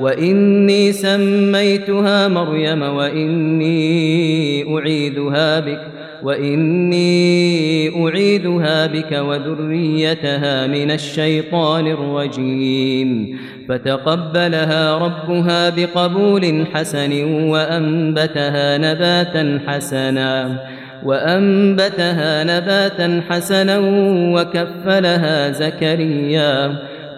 وإني سميتها مريم وإني أعيدها بك وإني أعيدها بك وذريتها من الشيطان الرجيم فتقبلها ربها بقبول حسن وأنبتها نباتا حسنا وأنبتها نباتا حسنا وكفلها زكريا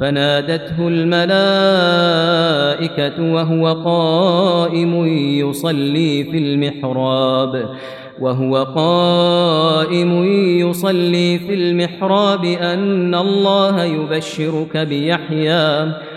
فنادته الملائكة وهو قائم يصلي في المحراب وهو قائم يصلي في المحراب أن الله يبشرك بيحيى.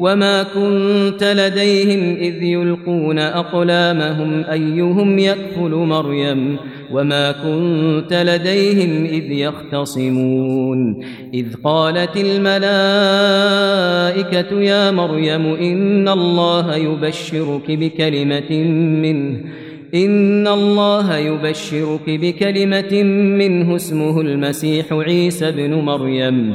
وما كنت لديهم إذ يلقون أقلامهم أيهم يكفل مريم وما كنت لديهم إذ يختصمون إذ قالت الملائكة يا مريم إن الله يبشرك بكلمة منه ان الله يبشرك بكلمه منه اسمه المسيح عيسى ابن مريم